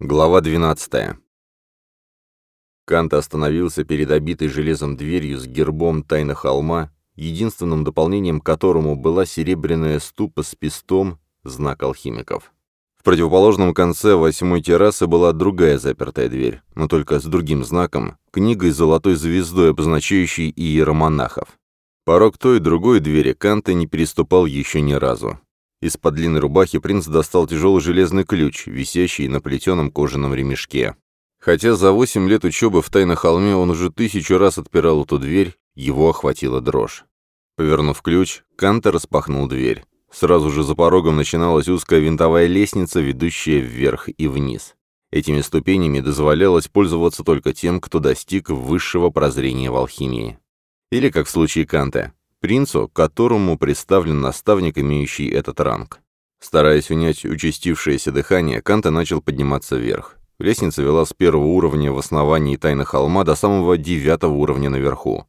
Глава 12. Канта остановился перед обитой железом дверью с гербом тайна холма, единственным дополнением к которому была серебряная ступа с пестом, знак алхимиков. В противоположном конце восьмой террасы была другая запертая дверь, но только с другим знаком, книгой золотой звездой, обозначающей иеромонахов. Порог той и другой двери Канта не переступал еще ни разу. Из-под длинной рубахи принц достал тяжелый железный ключ, висящий на плетеном кожаном ремешке. Хотя за восемь лет учебы в тайном холме он уже тысячу раз отпирал эту дверь, его охватила дрожь. Повернув ключ, Канта распахнул дверь. Сразу же за порогом начиналась узкая винтовая лестница, ведущая вверх и вниз. Этими ступенями дозволялось пользоваться только тем, кто достиг высшего прозрения в алхимии. Или, как в случае Канта, принцу, которому представлен наставник, имеющий этот ранг. Стараясь унять участившееся дыхание, Канта начал подниматься вверх. Лестница вела с первого уровня в основании тайны холма до самого девятого уровня наверху.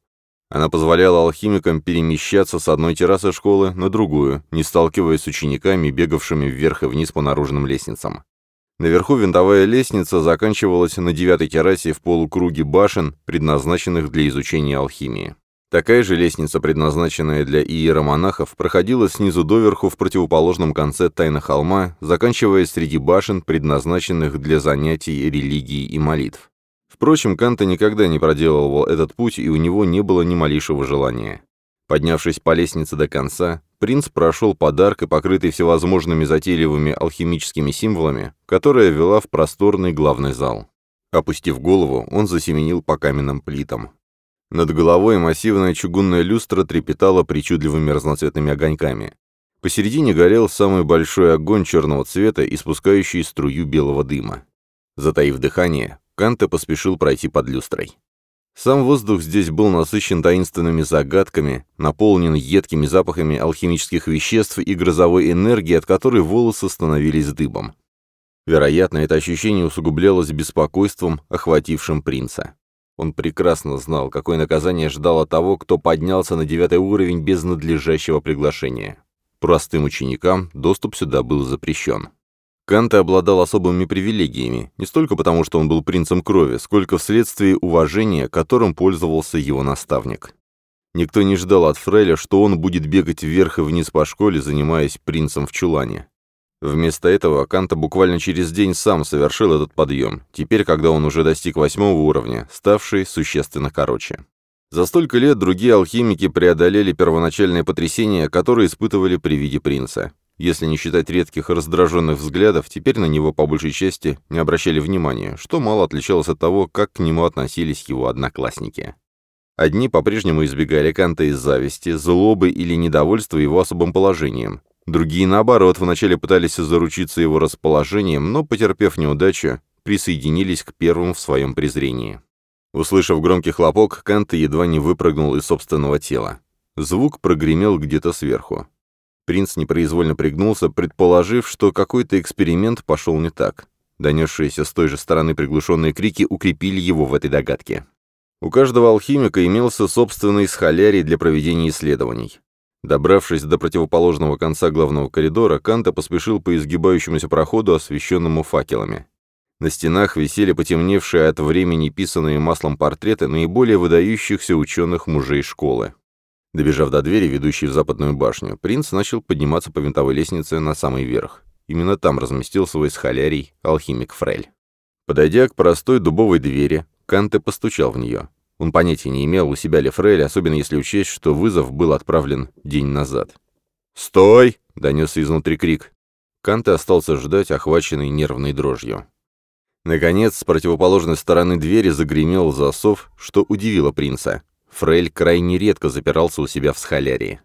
Она позволяла алхимикам перемещаться с одной террасы школы на другую, не сталкиваясь с учениками, бегавшими вверх и вниз по наружным лестницам. Наверху винтовая лестница заканчивалась на девятой террасе в полукруге башен, предназначенных для изучения алхимии. Такая же лестница, предназначенная для иеромонахов, проходила снизу доверху в противоположном конце тайна холма, заканчивая среди башен, предназначенных для занятий религии и молитв. Впрочем, Канта никогда не проделывал этот путь, и у него не было ни малейшего желания. Поднявшись по лестнице до конца, принц прошел подаркой, покрытый всевозможными затейливыми алхимическими символами, которая вела в просторный главный зал. Опустив голову, он засеменил по каменным плитам. Над головой массивная чугунная люстра трепетала причудливыми разноцветными огоньками. Посередине горел самый большой огонь черного цвета, испускающий струю белого дыма. Затаив дыхание, Канте поспешил пройти под люстрой. Сам воздух здесь был насыщен таинственными загадками, наполнен едкими запахами алхимических веществ и грозовой энергии, от которой волосы становились дыбом. Вероятно, это ощущение усугублялось беспокойством, охватившим принца. Он прекрасно знал, какое наказание ждало того, кто поднялся на девятый уровень без надлежащего приглашения. Простым ученикам доступ сюда был запрещен. Канте обладал особыми привилегиями, не столько потому, что он был принцем крови, сколько вследствие уважения, которым пользовался его наставник. Никто не ждал от Фреля, что он будет бегать вверх и вниз по школе, занимаясь принцем в чулане. Вместо этого Канта буквально через день сам совершил этот подъем, теперь, когда он уже достиг восьмого уровня, ставший существенно короче. За столько лет другие алхимики преодолели первоначальное потрясение, которое испытывали при виде принца. Если не считать редких раздраженных взглядов, теперь на него по большей части не обращали внимания, что мало отличалось от того, как к нему относились его одноклассники. Одни по-прежнему избегали Канта из зависти, злобы или недовольства его особым положением, Другие, наоборот, вначале пытались заручиться его расположением, но, потерпев неудачу, присоединились к первым в своем презрении. Услышав громкий хлопок, Канта едва не выпрыгнул из собственного тела. Звук прогремел где-то сверху. Принц непроизвольно пригнулся, предположив, что какой-то эксперимент пошел не так. Донесшиеся с той же стороны приглушенные крики укрепили его в этой догадке. У каждого алхимика имелся собственный схолярий для проведения исследований. Добравшись до противоположного конца главного коридора, Канта поспешил по изгибающемуся проходу, освещенному факелами. На стенах висели потемневшие от времени писанные маслом портреты наиболее выдающихся ученых мужей школы. Добежав до двери, ведущей в западную башню, принц начал подниматься по винтовой лестнице на самый верх. Именно там разместил свой схолярий алхимик Фрель. Подойдя к простой дубовой двери, Канте постучал в нее. Он понятия не имел, у себя ли Фрейль, особенно если учесть, что вызов был отправлен день назад. «Стой!» — донесся изнутри крик. Канте остался ждать, охваченный нервной дрожью. Наконец, с противоположной стороны двери загремел засов, что удивило принца. Фрель крайне редко запирался у себя в схолярии.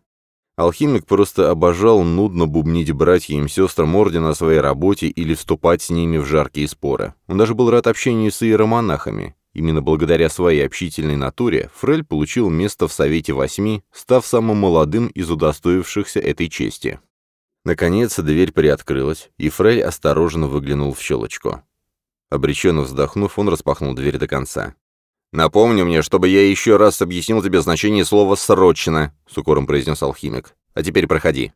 Алхимик просто обожал нудно бубнить братьям и сестрам Ордена о своей работе или вступать с ними в жаркие споры. Он даже был рад общению с иеромонахами. Именно благодаря своей общительной натуре Фрель получил место в Совете Восьми, став самым молодым из удостоившихся этой чести. Наконец дверь приоткрылась, и Фрель осторожно выглянул в щелочку. Обреченно вздохнув, он распахнул дверь до конца. Напомни мне, чтобы я еще раз объяснил тебе значение слова «срочно», — с укором произнес алхимик. «А теперь проходи».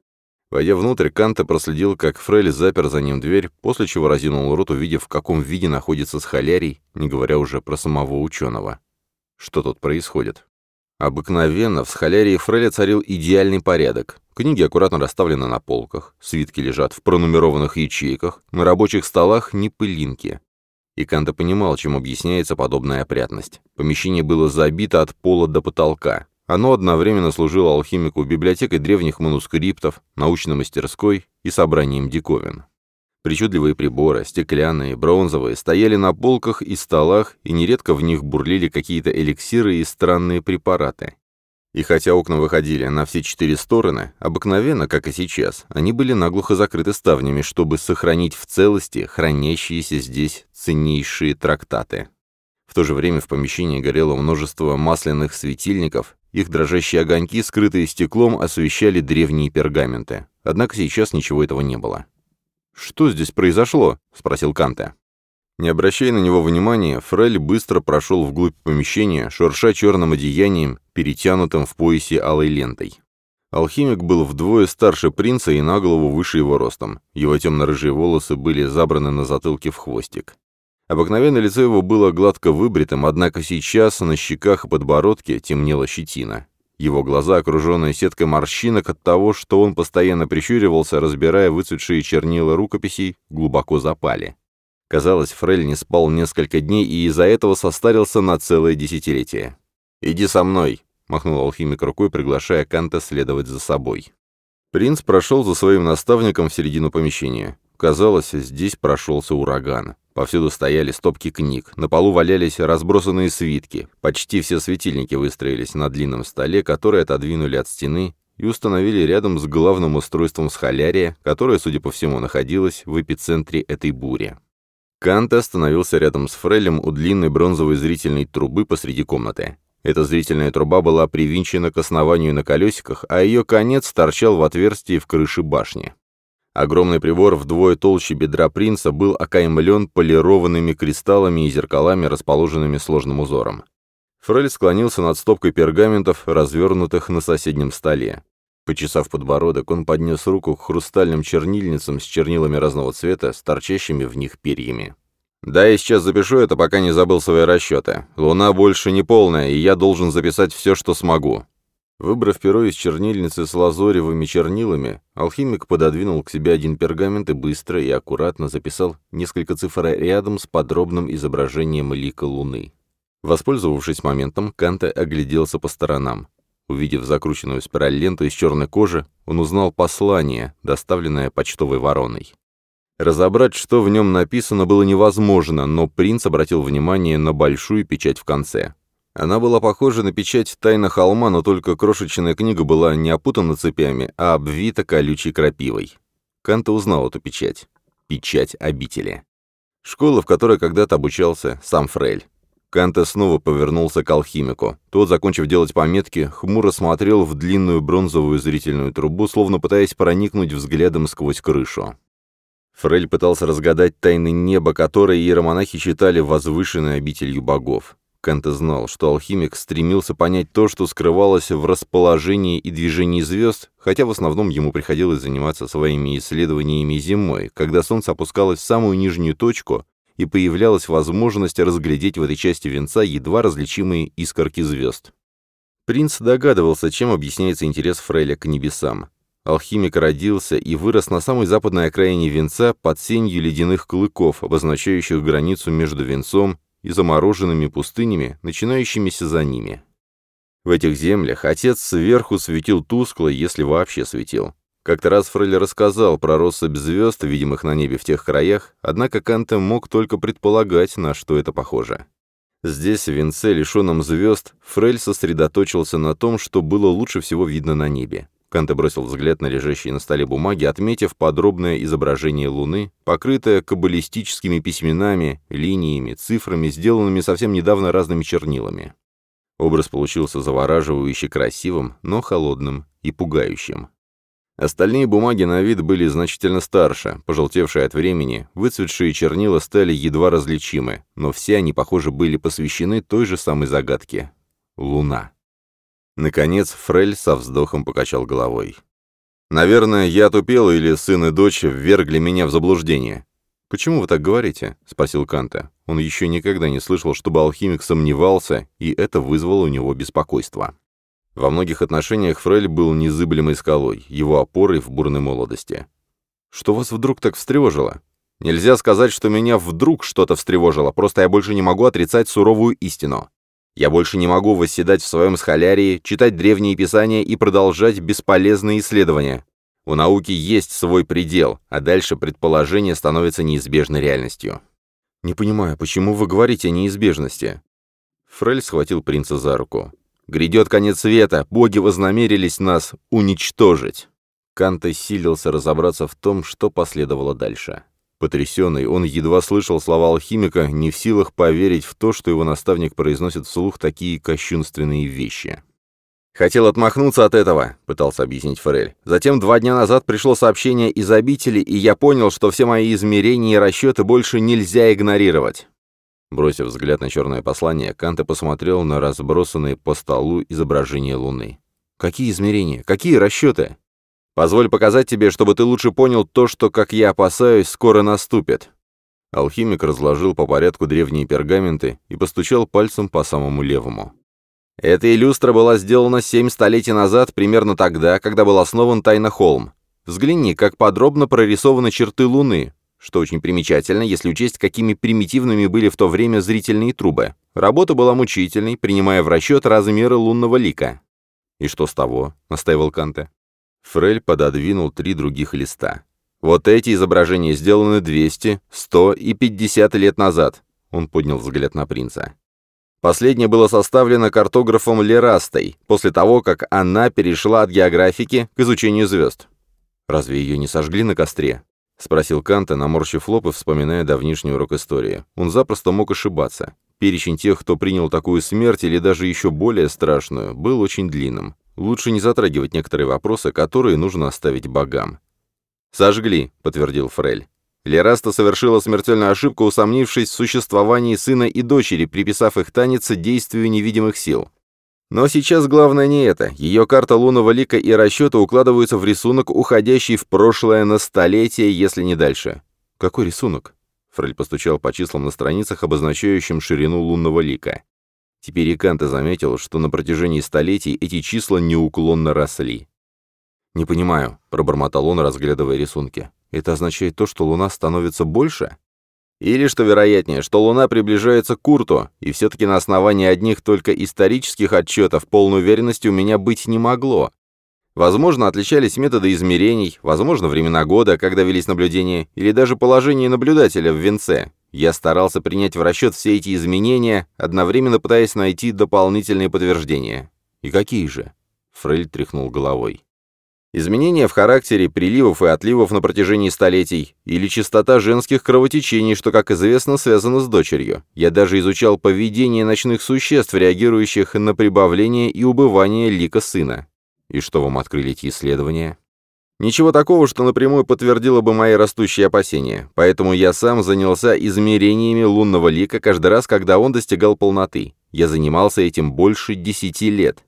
Войдя внутрь, Канта проследил, как Фрелли запер за ним дверь, после чего разинул рот, увидев, в каком виде находится схолярий, не говоря уже про самого ученого. Что тут происходит? Обыкновенно в схолярии Фреля царил идеальный порядок. Книги аккуратно расставлены на полках, свитки лежат в пронумерованных ячейках, на рабочих столах не пылинки. И Канта понимал, чем объясняется подобная опрятность. Помещение было забито от пола до потолка. Оно одновременно служило алхимику библиотекой древних манускриптов, научной мастерской и собранием диковин. Причудливые приборы, стеклянные, бронзовые, стояли на полках и столах, и нередко в них бурлили какие-то эликсиры и странные препараты. И хотя окна выходили на все четыре стороны, обыкновенно, как и сейчас, они были наглухо закрыты ставнями, чтобы сохранить в целости хранящиеся здесь ценнейшие трактаты. В то же время в помещении горело множество масляных светильников, их дрожащие огоньки, скрытые стеклом, освещали древние пергаменты. Однако сейчас ничего этого не было. «Что здесь произошло?» — спросил Канте. Не обращая на него внимания, Фрель быстро прошел вглубь помещения, шурша черным одеянием, перетянутым в поясе алой лентой. Алхимик был вдвое старше принца и на голову выше его ростом. Его темно-рыжие волосы были забраны на затылке в хвостик. Обыкновенно лицо его было гладко выбритым, однако сейчас на щеках и подбородке темнела щетина. Его глаза, окруженные сеткой морщинок от того, что он постоянно прищуривался, разбирая выцветшие чернила рукописей, глубоко запали. Казалось, Фрель не спал несколько дней и из-за этого состарился на целое десятилетие. «Иди со мной», — махнул алхимик рукой, приглашая Канта следовать за собой. Принц прошел за своим наставником в середину помещения. Казалось, здесь прошелся ураган. Повсюду стояли стопки книг, на полу валялись разбросанные свитки. Почти все светильники выстроились на длинном столе, который отодвинули от стены и установили рядом с главным устройством схолярия, которое, судя по всему, находилось в эпицентре этой бури. Кант остановился рядом с Фрелем у длинной бронзовой зрительной трубы посреди комнаты. Эта зрительная труба была привинчена к основанию на колесиках, а ее конец торчал в отверстии в крыше башни. Огромный привор вдвое толще бедра принца был окаймлен полированными кристаллами и зеркалами, расположенными сложным узором. Фрель склонился над стопкой пергаментов, развернутых на соседнем столе. Почесав подбородок, он поднес руку к хрустальным чернильницам с чернилами разного цвета, с торчащими в них перьями. «Да, я сейчас запишу это, пока не забыл свои расчеты. Луна больше не полная, и я должен записать все, что смогу. Выбрав перо из чернильницы с лазоревыми чернилами, алхимик пододвинул к себе один пергамент и быстро и аккуратно записал несколько цифр рядом с подробным изображением лика Луны. Воспользовавшись моментом, Канте огляделся по сторонам. Увидев закрученную спираль ленту из черной кожи, он узнал послание, доставленное почтовой вороной. Разобрать, что в нем написано, было невозможно, но принц обратил внимание на большую печать в конце. Она была похожа на печать «Тайна холма», но только крошечная книга была не опутана цепями, а обвита колючей крапивой. Канта узнал эту печать. Печать обители. Школа, в которой когда-то обучался сам Фрель. Канта снова повернулся к алхимику. Тот, закончив делать пометки, хмуро смотрел в длинную бронзовую зрительную трубу, словно пытаясь проникнуть взглядом сквозь крышу. Фрель пытался разгадать тайны неба, которые иеромонахи считали возвышенной обителью богов. Канте знал, что алхимик стремился понять то, что скрывалось в расположении и движении звезд, хотя в основном ему приходилось заниматься своими исследованиями зимой, когда солнце опускалось в самую нижнюю точку, и появлялась возможность разглядеть в этой части венца едва различимые искорки звезд. Принц догадывался, чем объясняется интерес Фрейля к небесам. Алхимик родился и вырос на самой западной окраине венца под сенью ледяных клыков, обозначающих границу между венцом и замороженными пустынями, начинающимися за ними. В этих землях отец сверху светил тускло, если вообще светил. Как-то раз Фрель рассказал про россыпь звезд, видимых на небе в тех краях, однако Канте мог только предполагать, на что это похоже. Здесь, в венце, лишенном звезд, Фрель сосредоточился на том, что было лучше всего видно на небе. Канте бросил взгляд на лежащие на столе бумаги, отметив подробное изображение Луны, покрытое каббалистическими письменами, линиями, цифрами, сделанными совсем недавно разными чернилами. Образ получился завораживающе красивым, но холодным и пугающим. Остальные бумаги на вид были значительно старше, пожелтевшие от времени, выцветшие чернила стали едва различимы, но все они, похоже, были посвящены той же самой загадке — Луна. Наконец Фрель со вздохом покачал головой. «Наверное, я тупел или сын и дочь ввергли меня в заблуждение». «Почему вы так говорите?» — спросил Канта. Он еще никогда не слышал, чтобы алхимик сомневался, и это вызвало у него беспокойство. Во многих отношениях Фрель был незыблемой скалой, его опорой в бурной молодости. «Что вас вдруг так встревожило?» «Нельзя сказать, что меня вдруг что-то встревожило, просто я больше не могу отрицать суровую истину. Я больше не могу восседать в своем схолярии, читать древние писания и продолжать бесполезные исследования. У науки есть свой предел, а дальше предположение становится неизбежной реальностью. «Не понимаю, почему вы говорите о неизбежности?» Фрель схватил принца за руку. «Грядет конец света, боги вознамерились нас уничтожить!» Канте силился разобраться в том, что последовало дальше. Потрясенный, он едва слышал слова алхимика, не в силах поверить в то, что его наставник произносит вслух такие кощунственные вещи. «Хотел отмахнуться от этого», — пытался объяснить Форель. «Затем два дня назад пришло сообщение из обители, и я понял, что все мои измерения и расчеты больше нельзя игнорировать». Бросив взгляд на черное послание, Канте посмотрел на разбросанные по столу изображения Луны. «Какие измерения? Какие расчеты?» Позволь показать тебе, чтобы ты лучше понял то, что, как я опасаюсь, скоро наступит». Алхимик разложил по порядку древние пергаменты и постучал пальцем по самому левому. «Эта иллюстра была сделана семь столетий назад, примерно тогда, когда был основан Тайнахолм. Взгляни, как подробно прорисованы черты Луны, что очень примечательно, если учесть, какими примитивными были в то время зрительные трубы. Работа была мучительной, принимая в расчет размеры лунного лика. «И что с того?» — настаивал Канте. Фрель пододвинул три других листа. «Вот эти изображения сделаны 200, 100 и 50 лет назад», — он поднял взгляд на принца. Последнее было составлено картографом Лерастой, после того, как она перешла от географики к изучению звезд. «Разве ее не сожгли на костре?» — спросил Канта, наморщив лоб и вспоминая давнишний урок истории. Он запросто мог ошибаться. Перечень тех, кто принял такую смерть или даже еще более страшную, был очень длинным. Лучше не затрагивать некоторые вопросы, которые нужно оставить богам. «Сожгли», — подтвердил Фрель. Лераста совершила смертельную ошибку, усомнившись в существовании сына и дочери, приписав их танец действию невидимых сил. Но сейчас главное не это. Ее карта лунного лика и расчета укладываются в рисунок, уходящий в прошлое на столетие, если не дальше. «Какой рисунок?» Фрель постучал по числам на страницах, обозначающим ширину лунного лика. Теперь и Канта заметил, что на протяжении столетий эти числа неуклонно росли. «Не понимаю», — пробормотал он, разглядывая рисунки. «Это означает то, что Луна становится больше?» Или, что вероятнее, что Луна приближается к Курту, и все-таки на основании одних только исторических отчетов полной уверенности у меня быть не могло. Возможно, отличались методы измерений, возможно, времена года, когда велись наблюдения, или даже положение наблюдателя в венце. Я старался принять в расчет все эти изменения, одновременно пытаясь найти дополнительные подтверждения. И какие же? Фрель тряхнул головой. Изменения в характере приливов и отливов на протяжении столетий, или частота женских кровотечений, что, как известно, связано с дочерью. Я даже изучал поведение ночных существ, реагирующих на прибавление и убывание лика сына. И что вам открыли эти исследования? Ничего такого, что напрямую подтвердило бы мои растущие опасения, поэтому я сам занялся измерениями лунного лика каждый раз, когда он достигал полноты. Я занимался этим больше десяти лет.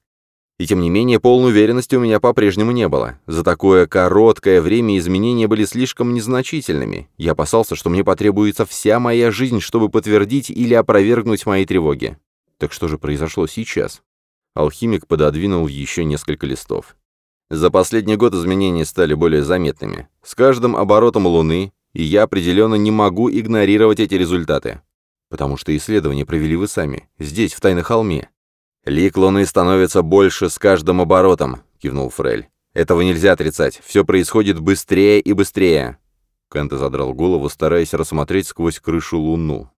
И тем не менее, полной уверенности у меня по-прежнему не было. За такое короткое время изменения были слишком незначительными. Я опасался, что мне потребуется вся моя жизнь, чтобы подтвердить или опровергнуть мои тревоги. Так что же произошло сейчас? Алхимик пододвинул еще несколько листов. За последний год изменения стали более заметными. С каждым оборотом Луны, и я определенно не могу игнорировать эти результаты. Потому что исследования провели вы сами, здесь, в Тайной холме. «Лик Луны становится больше с каждым оборотом», — кивнул Фрель. «Этого нельзя отрицать. Все происходит быстрее и быстрее». Кента задрал голову, стараясь рассмотреть сквозь крышу Луну.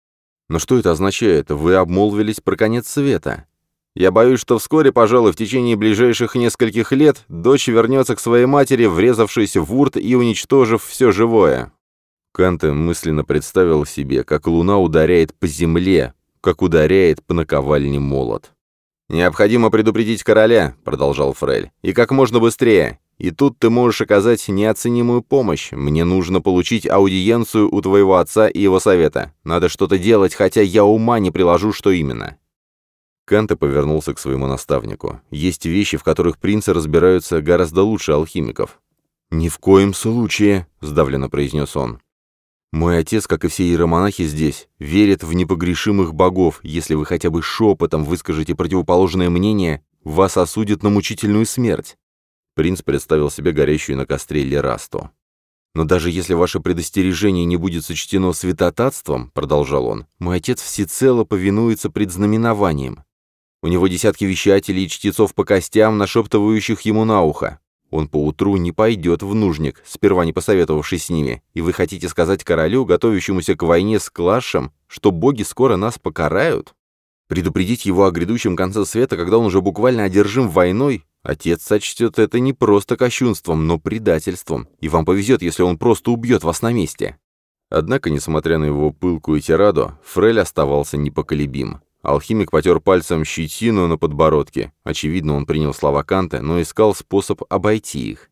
«Но что это означает? Вы обмолвились про конец света?» Я боюсь, что вскоре, пожалуй, в течение ближайших нескольких лет, дочь вернется к своей матери, врезавшись в урт и уничтожив все живое». Канте мысленно представил себе, как луна ударяет по земле, как ударяет по наковальне молот. «Необходимо предупредить короля», — продолжал Фрель, — «и как можно быстрее. И тут ты можешь оказать неоценимую помощь. Мне нужно получить аудиенцию у твоего отца и его совета. Надо что-то делать, хотя я ума не приложу, что именно. Канта повернулся к своему наставнику. «Есть вещи, в которых принцы разбираются гораздо лучше алхимиков». «Ни в коем случае», — сдавленно произнес он. «Мой отец, как и все иеромонахи здесь, верит в непогрешимых богов. Если вы хотя бы шепотом выскажете противоположное мнение, вас осудят на мучительную смерть». Принц представил себе горящую на костре Лерасту. «Но даже если ваше предостережение не будет сочтено святотатством», — продолжал он, — «мой отец всецело повинуется предзнаменованиям. У него десятки вещателей и чтецов по костям, нашептывающих ему на ухо. Он поутру не пойдет в нужник, сперва не посоветовавшись с ними. И вы хотите сказать королю, готовящемуся к войне с Клашем, что боги скоро нас покарают? Предупредить его о грядущем конце света, когда он уже буквально одержим войной? Отец сочтет это не просто кощунством, но предательством. И вам повезет, если он просто убьет вас на месте. Однако, несмотря на его пылкую тираду, Фрель оставался непоколебим. Алхимик потер пальцем щетину на подбородке. Очевидно, он принял слова Канта, но искал способ обойти их.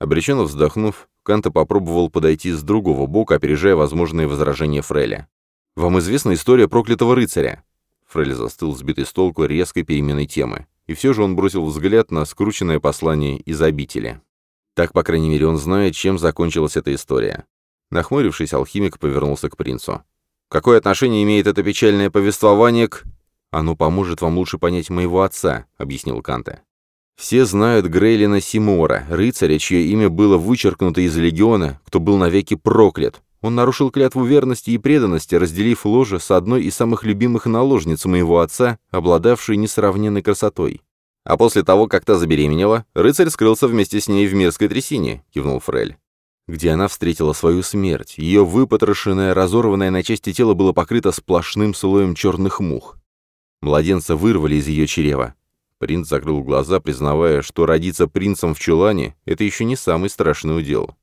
Обреченно вздохнув, Канта попробовал подойти с другого бока, опережая возможные возражения Фреля. «Вам известна история проклятого рыцаря?» Фрель застыл, сбитый с толку резкой переменной темы. И все же он бросил взгляд на скрученное послание из обители. Так, по крайней мере, он знает, чем закончилась эта история. Нахмурившись, алхимик повернулся к принцу. Какое отношение имеет это печальное повествование к... «Оно поможет вам лучше понять моего отца», — объяснил Канте. Все знают Грейлина Симора, рыцаря, чье имя было вычеркнуто из легиона, кто был навеки проклят. Он нарушил клятву верности и преданности, разделив ложе с одной из самых любимых наложниц моего отца, обладавшей несравненной красотой. «А после того, как та забеременела, рыцарь скрылся вместе с ней в мерзкой трясине», — кивнул Фрель где она встретила свою смерть. Ее выпотрошенное, разорванное на части тело было покрыто сплошным слоем черных мух. Младенца вырвали из ее чрева. Принц закрыл глаза, признавая, что родиться принцем в чулане — это еще не самый страшный удел.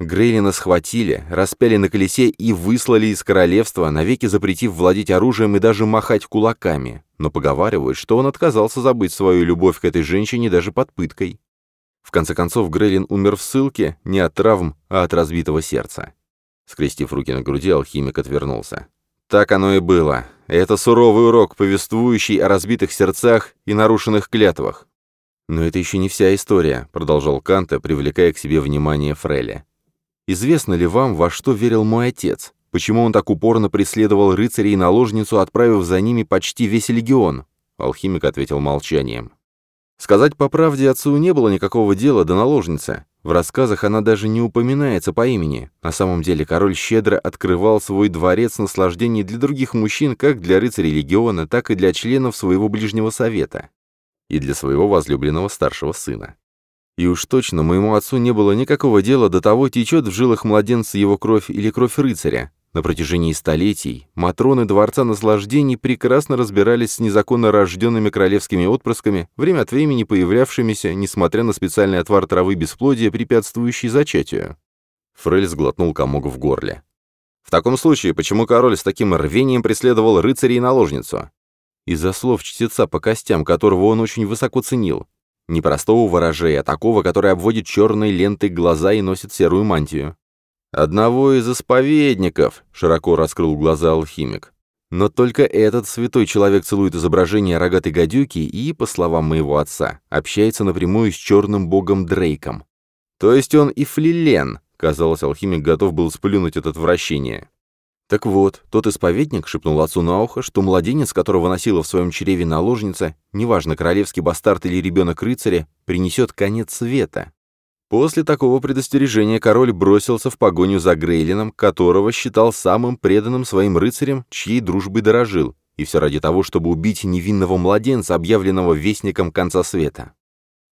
Грейлина схватили, распяли на колесе и выслали из королевства, навеки запретив владеть оружием и даже махать кулаками. Но поговаривают, что он отказался забыть свою любовь к этой женщине даже под пыткой. В конце концов, Грелин умер в ссылке не от травм, а от разбитого сердца. Скрестив руки на груди, алхимик отвернулся. Так оно и было. Это суровый урок, повествующий о разбитых сердцах и нарушенных клятвах. «Но это еще не вся история», — продолжал Канта, привлекая к себе внимание Фреля. «Известно ли вам, во что верил мой отец? Почему он так упорно преследовал рыцарей и наложницу, отправив за ними почти весь легион?» Алхимик ответил молчанием. Сказать по правде, отцу не было никакого дела до наложницы. В рассказах она даже не упоминается по имени. На самом деле король щедро открывал свой дворец наслаждений для других мужчин, как для рыцарей легиона, так и для членов своего ближнего совета и для своего возлюбленного старшего сына. И уж точно моему отцу не было никакого дела до того, течет в жилах младенца его кровь или кровь рыцаря. На протяжении столетий матроны Дворца Наслаждений прекрасно разбирались с незаконно рожденными королевскими отпрысками, время от времени появлявшимися, несмотря на специальный отвар травы бесплодия, препятствующий зачатию. Фрель сглотнул комок в горле. «В таком случае, почему король с таким рвением преследовал рыцарей и наложницу?» Из-за слов чтеца по костям, которого он очень высоко ценил. Непростого ворожея, такого, который обводит черной лентой глаза и носит серую мантию. «Одного из исповедников», — широко раскрыл глаза алхимик. Но только этот святой человек целует изображение рогатой гадюки и, по словам моего отца, общается напрямую с черным богом Дрейком. То есть он и флилен, казалось, алхимик готов был сплюнуть от отвращения. Так вот, тот исповедник шепнул отцу на ухо, что младенец, которого носила в своем чреве наложница, неважно, королевский бастард или ребенок рыцаря, принесет конец света. После такого предостережения король бросился в погоню за Грейлином, которого считал самым преданным своим рыцарем, чьей дружбой дорожил, и все ради того, чтобы убить невинного младенца, объявленного вестником конца света.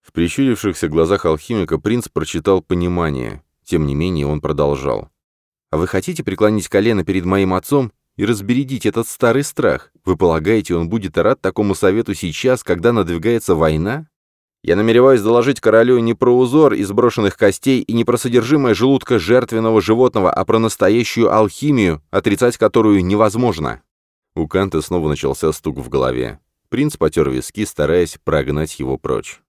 В прищурившихся глазах алхимика принц прочитал понимание. Тем не менее он продолжал. «А вы хотите преклонить колено перед моим отцом и разбередить этот старый страх? Вы полагаете, он будет рад такому совету сейчас, когда надвигается война?» Я намереваюсь доложить королю не про узор из брошенных костей и не про содержимое желудка жертвенного животного, а про настоящую алхимию, отрицать которую невозможно». У Канта снова начался стук в голове. Принц потер виски, стараясь прогнать его прочь.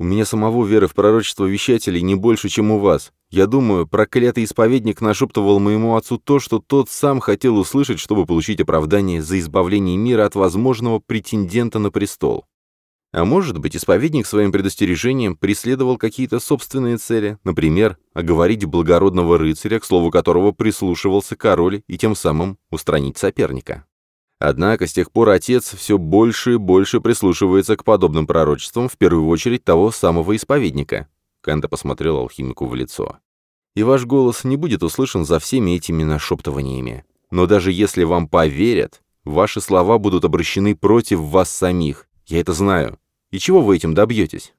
«У меня самого веры в пророчество вещателей не больше, чем у вас. Я думаю, проклятый исповедник нашептывал моему отцу то, что тот сам хотел услышать, чтобы получить оправдание за избавление мира от возможного претендента на престол. А может быть, исповедник своим предостережением преследовал какие-то собственные цели, например, оговорить благородного рыцаря, к слову которого прислушивался король, и тем самым устранить соперника. Однако с тех пор отец все больше и больше прислушивается к подобным пророчествам, в первую очередь того самого исповедника. Канта посмотрел алхимику в лицо. И ваш голос не будет услышан за всеми этими нашептываниями. Но даже если вам поверят, ваши слова будут обращены против вас самих, я это знаю. И чего вы этим добьетесь?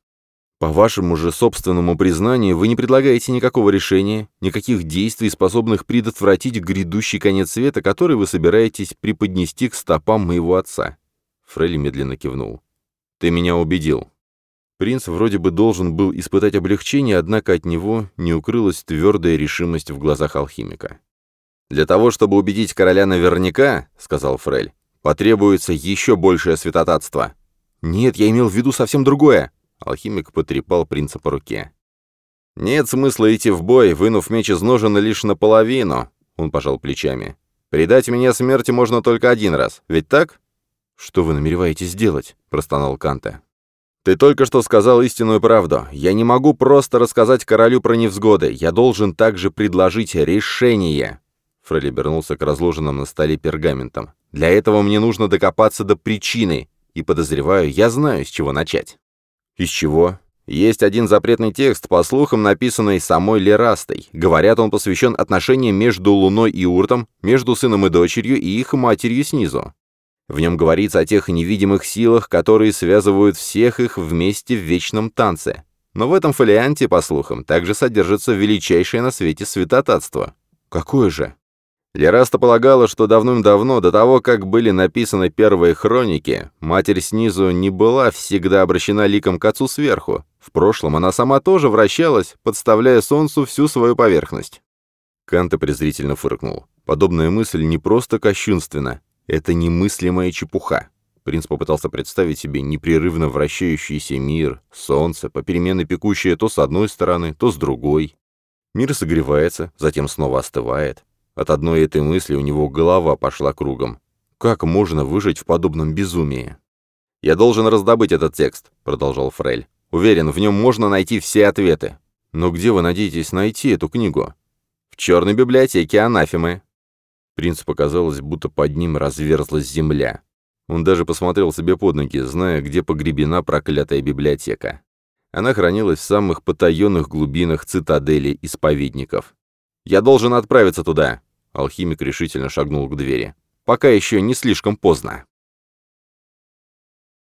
По вашему же собственному признанию, вы не предлагаете никакого решения, никаких действий, способных предотвратить грядущий конец света, который вы собираетесь преподнести к стопам моего отца». Фрелли медленно кивнул. «Ты меня убедил». Принц вроде бы должен был испытать облегчение, однако от него не укрылась твердая решимость в глазах алхимика. «Для того, чтобы убедить короля наверняка, — сказал Фрель, — потребуется еще большее святотатство. «Нет, я имел в виду совсем другое!» Алхимик потрепал принца по руке. «Нет смысла идти в бой, вынув меч из ножен лишь наполовину», — он пожал плечами. «Предать меня смерти можно только один раз, ведь так?» «Что вы намереваетесь сделать, — простонал Канте. «Ты только что сказал истинную правду. Я не могу просто рассказать королю про невзгоды. Я должен также предложить решение». Фрелли вернулся к разложенным на столе пергаментам. «Для этого мне нужно докопаться до причины и, подозреваю, я знаю, с чего начать. Из чего? Есть один запретный текст, по слухам, написанный самой Лерастой. Говорят, он посвящен отношениям между Луной и Уртом, между сыном и дочерью и их матерью снизу. В нем говорится о тех невидимых силах, которые связывают всех их вместе в вечном танце. Но в этом фолианте, по слухам, также содержится величайшее на свете святотатство. Какое же? Лераста полагала, что давным-давно, до того, как были написаны первые хроники, матерь снизу не была всегда обращена ликом к отцу сверху. В прошлом она сама тоже вращалась, подставляя солнцу всю свою поверхность. Канта презрительно фыркнул. Подобная мысль не просто кощунственна, это немыслимая чепуха. Принц попытался представить себе непрерывно вращающийся мир, солнце, попеременно пекущее то с одной стороны, то с другой. Мир согревается, затем снова остывает. От одной этой мысли у него голова пошла кругом. Как можно выжить в подобном безумии? «Я должен раздобыть этот текст», — продолжал Фрель. «Уверен, в нем можно найти все ответы». «Но где вы надеетесь найти эту книгу?» «В черной библиотеке анафемы». Принцу показалось, будто под ним разверзлась земля. Он даже посмотрел себе под ноги, зная, где погребена проклятая библиотека. Она хранилась в самых потаенных глубинах цитадели исповедников. «Я должен отправиться туда!» Алхимик решительно шагнул к двери. «Пока еще не слишком поздно».